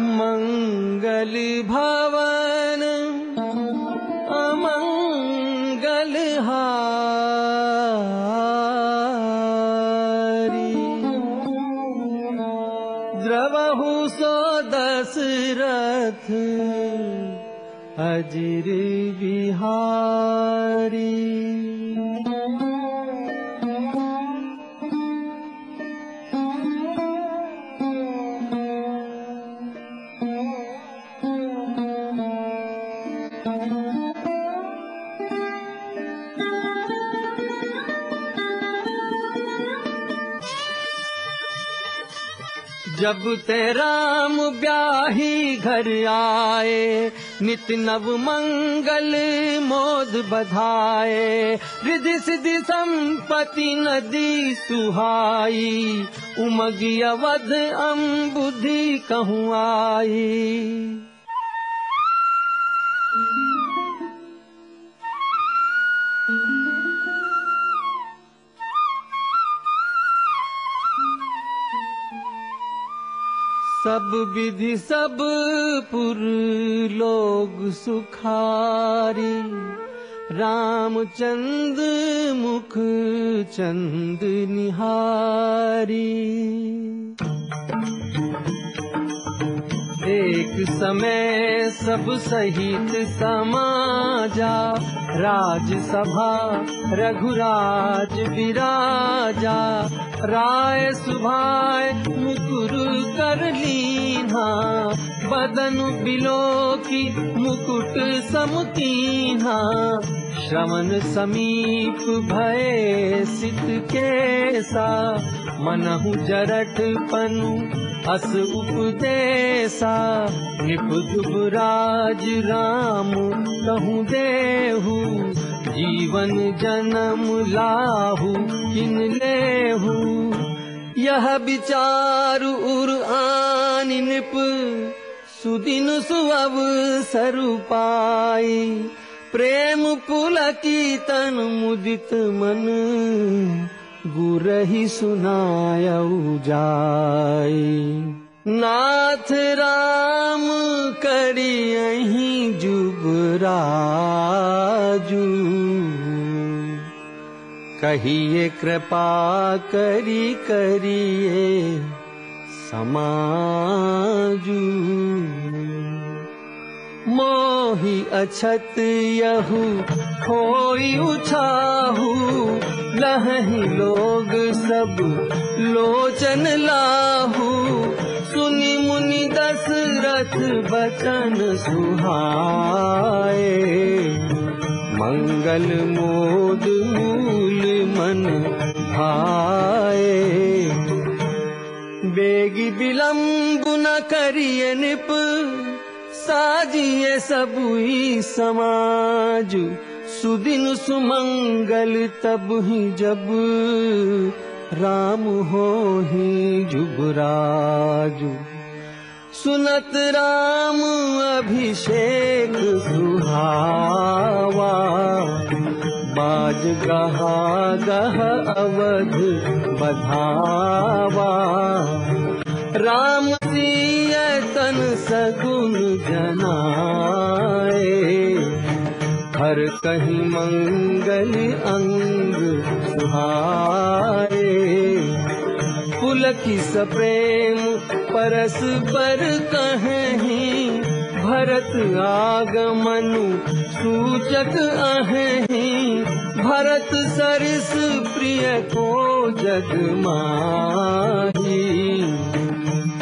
मङ्गल जब ते राम ब्याही घर आए नित नव मंगल मोद बधाए रिधि सिद्धि संपत्ति नदी सुहाई उमगी अवध अम्बुधि कहूँ आई सब विधि सब पुर लोग सुखारी। रामचंद मुख चंद निहारी। एक समय सब सहित समाजा राजसभा रघुराज विराजा। राय सुभाय मुकुर कर लीना बदन बिलो की मुकुट समुतीना श्रवण समीप भय सित केसा मनहु जरठ पनु अस उपदेसा निपुधुराज राम कहूँ देहु जीवन जन्म लाहु किन लेहु यह विचार उर आन निप सुदिन सुअव सरुपाई। प्रेम पुलकी तन मुदित मन गुरहि सुनायऊ जाय नाथ राम करी अहीं जुबराजू कहिए कृपा करी करिए समाजू। मोहि अछत यहु खोई उछाहू। लही लोग सब लोचन लाहू। सुनि मुनि दशरथ बचन सुहाए। मंगल मोद मूल मन भाए बेगी विलम्ब न करिए निप साजिए सबुई समाज। सुदिन सुमंगल तब ही जब राम हो ही जुबराजु। सुनत राम अभिषेक सुहावा बाज गहा गह अवध बधावा। राम तन सगुन जनाए। हर कहीं मंगल अंग सुहाए। पुलकी सप्रेम परस पर कहीं भरत आगमनु सूचक अहीं। भरत सरिस प्रिय को जग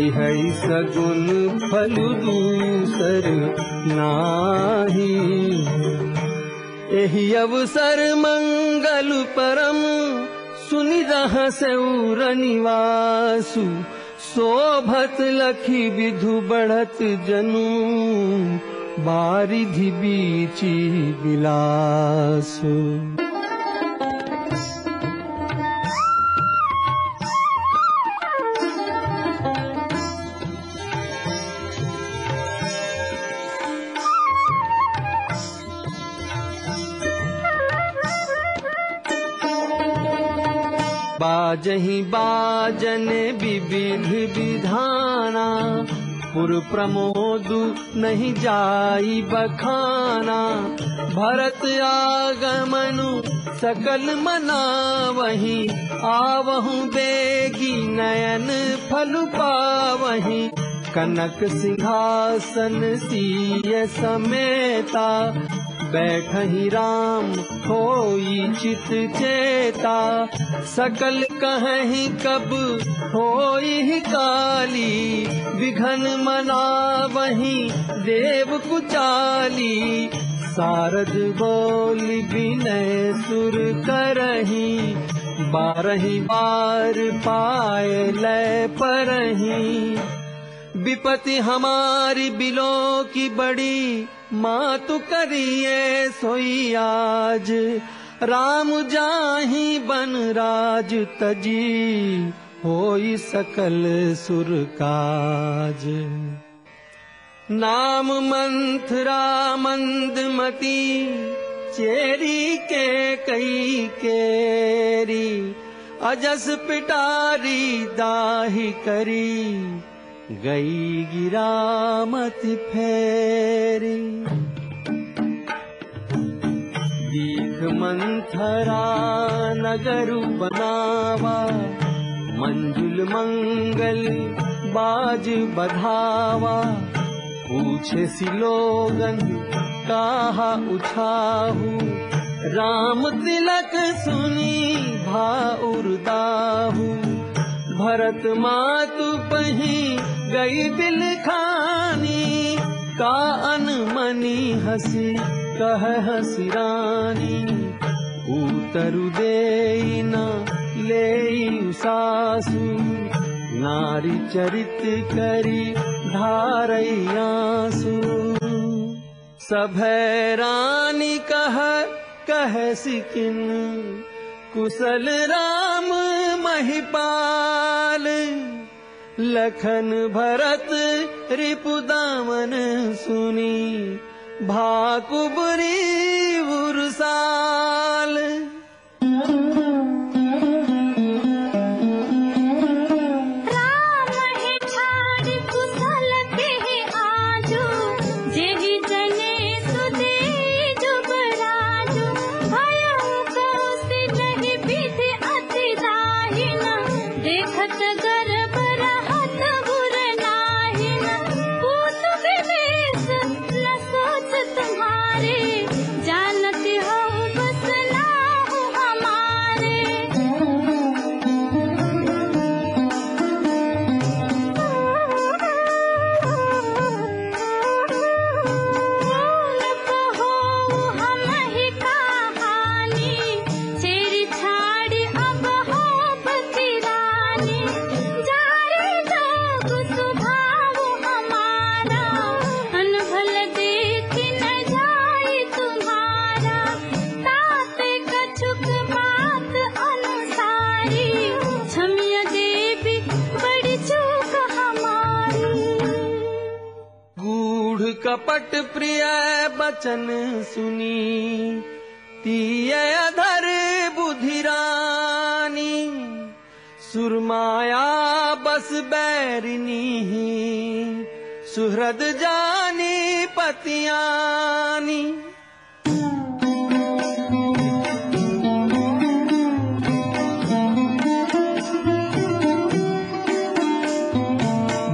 इहै सगुन फल दूसर नाही। एहि अवसर मंगल परम सुनि रहस्य निवासु शोभत लखी विधु बढ़त जनु बारिधि बीची बिलासु बाजही बाजन विविध विधाना पुर प्रमोद नहीं जाई बखाना। भरत आगमनु सकल मना वही आवहु बेगी नयन फल पावही। कनक सिंहासन सीय समेता बैठही राम होई चित चेता। सकल कहीं कब होई काली। विघन मना वही देव कुचाली। सारद बोल विनय सुर करही। बारही बार पाए लय परही विपति हमारी बिलो की बड़ी करिए सोई आज। राम जाही बन राज तजी होई सकल सुर काज। नाम मंथरा मंदमती चेरी के कई केरी अजस पिटारी दाही करी गई गिरामति फेरी। दीख मंथरा नगर बनावा मंजुल मंगल बाज बधावा पूछे सिलोगन कहा उछाहू राम तिलक सुनी भा उर्दाहू भरत मातु पही गई दिल खानी। का अनमनी हसी कह हसी रानी। उतरु दे न ले सासु। नारी चरित करी धारयासु सभै रानी कह कह सिकिन। कुशल राम महिपाल लखन भरत रिपुदामन सुनी भाकुबरी उर्साल बचन सुनी। तीय अधर बुधिरानी सुरमाया बस बैरिनी। सुहृद जानी पतियानी।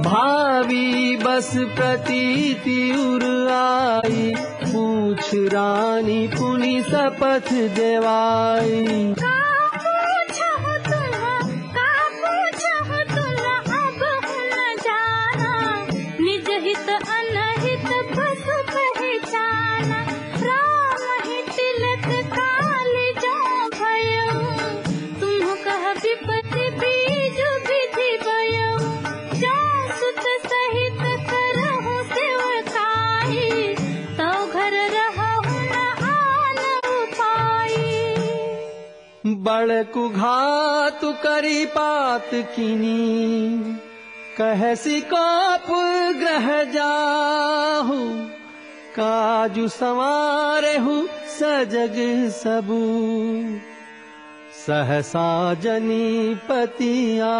भावी बस प्रतीति उर आई रानी पुनि शपथ देवाई बड़कु घातु करी पात किनी कहसी काप ग्रह जाहु काजु संवारेहु सजग सबू। सहसा जनी पतियाहु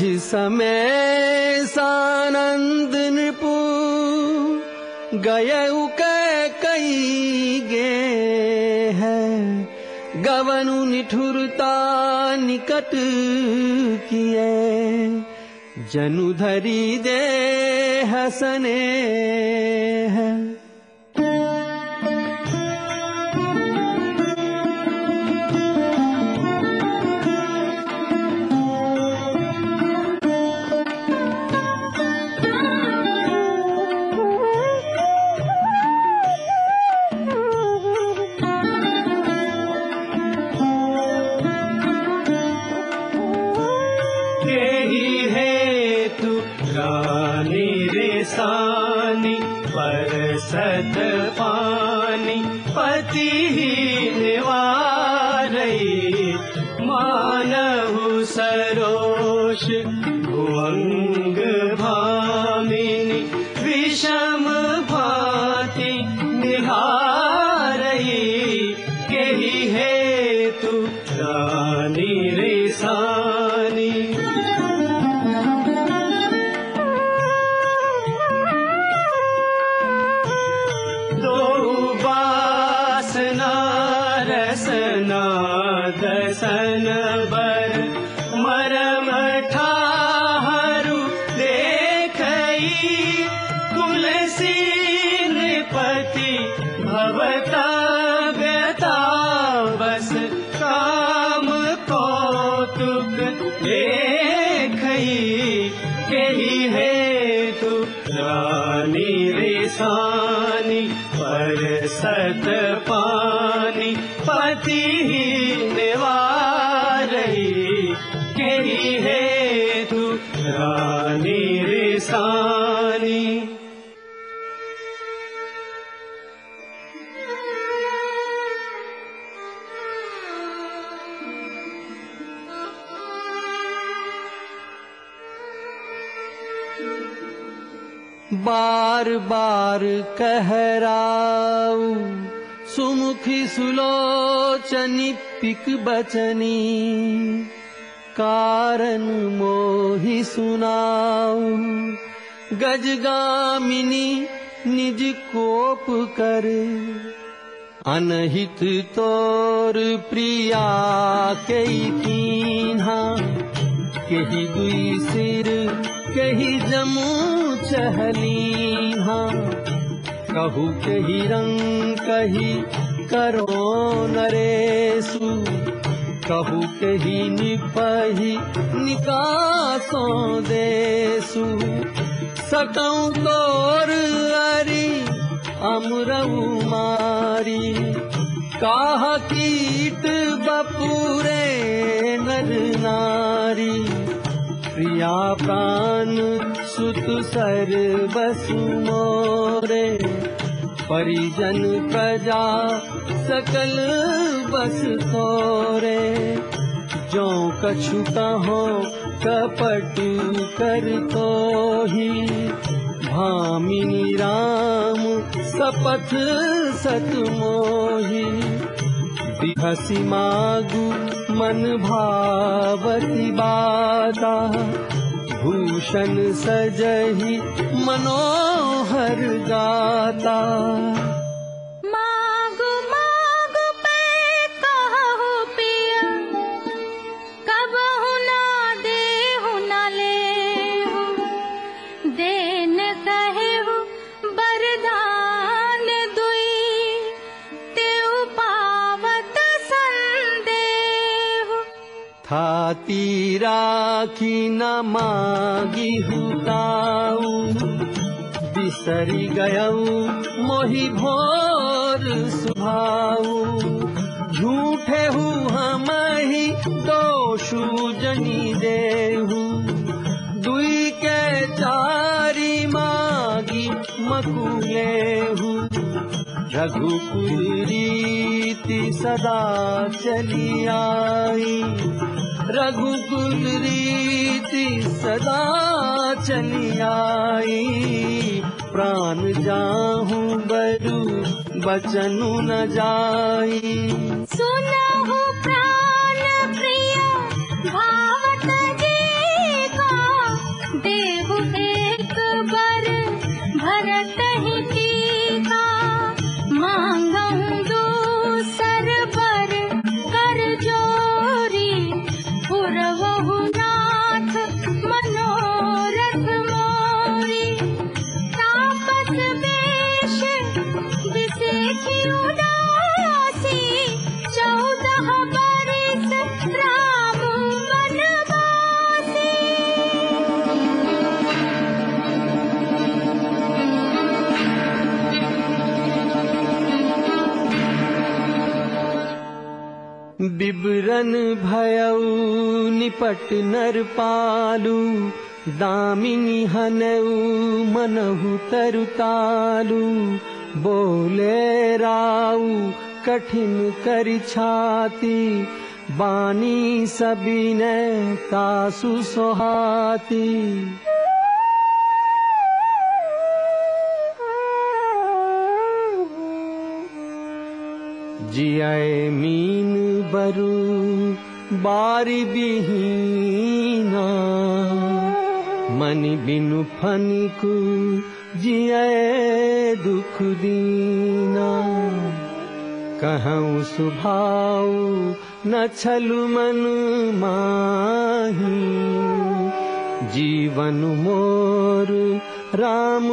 समय सानंद नृपु। गय कई गे है। गवनु निठुरता निकट किए। जनु धरी दे हसने है रानी रे सानी परसत पानी पति निवारई मानहु सरोष बर बार बार कहराऊ सुमुखी सुलोचनी पिक बचनी। कारण मोहि सुनाऊ गजगामिनी निज कोप कर। अनहित तोर प्रिया कई कीन्हा केही दुई सिर केही जमू चहलीहा कहू केही रंग कही करो नरेसु। कहू केही निपही निकासो देसु। सकौ तोर अरी अमरऊ मारी। काह कीट बपुरे नर नारी प्रिया प्राण सुत सर बसु मोरे। परिजन प्रजा सकल बस तोरे। जो कछु कहो कपट कर तो ही भामिनी राम सपथ सत मोही हसी मागु मन भावती भूषण सजहि मनोहर गाता राखी न मागी हुताऊ बिसरी गयऊ, मोहि भोर सुभाऊ। झूठे हु हम ही दोषु जनी देहु। दुई के चारी मागी मकुलेहु रघुकुल रीति सदा चली आई। रघुकुल रीति सदा चली आई। प्राण जाहू बरु बचनु न जाई। सुनहु प्राण प्रिय बिबरन भयऊ निपट नर पालू दामिनी हनऊ मनहु तरुतालू। बोले राऊ कठिन करि छाती बानी सबिने तासु सोहाती जियाए मीन बरु बारी बिहीना। मनि बिनु जियाए दुख दीना। कहूँ सुभाव न छलु मन माही। जीवन मोर राम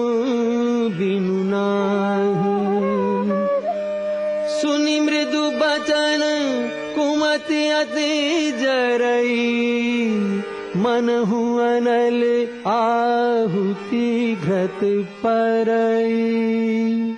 बिनु नाही सुनि मृदु बचन कुमति अति जरई मन अनल आहुति घृत परई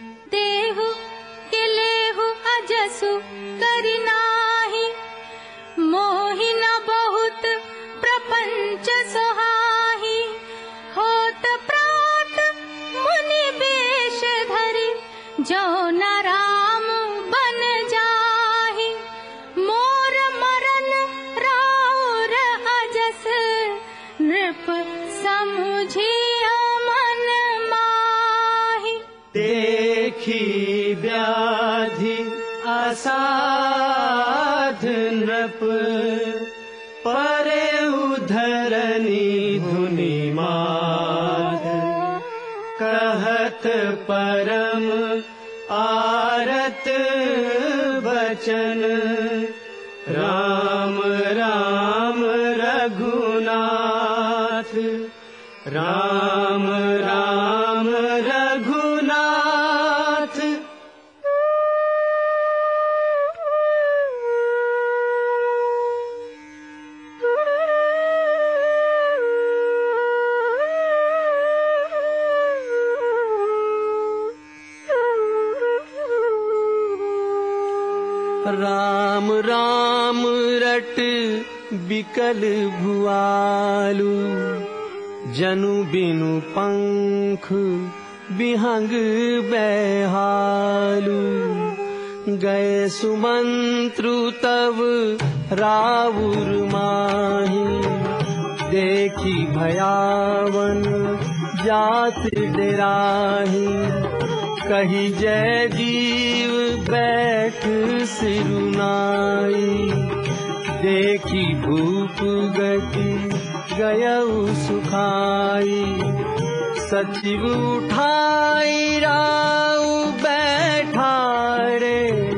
बचन जनु बिनु पंख बिहंग बैहालू। गए सुमंत्रु तव राउर माही देखी भयावन जात डराही। कही जय जीव बैठ सिरुनाई देखी भूप गति गयऊ सुखाई। सचिव उठाई राउ बैठा रे।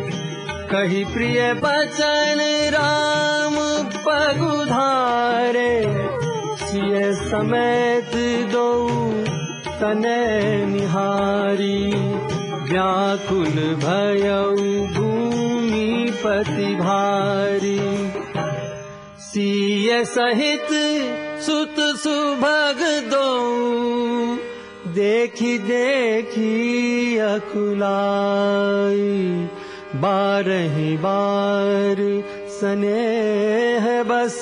कही प्रिय बचन राम पगुधारे सिय समेत दो तने निहारी। व्याकुल भयऊ भूमि पति भारी सहित सुत सुभग दो। देखी देखी अकुलाई बारही बार स्नेह बस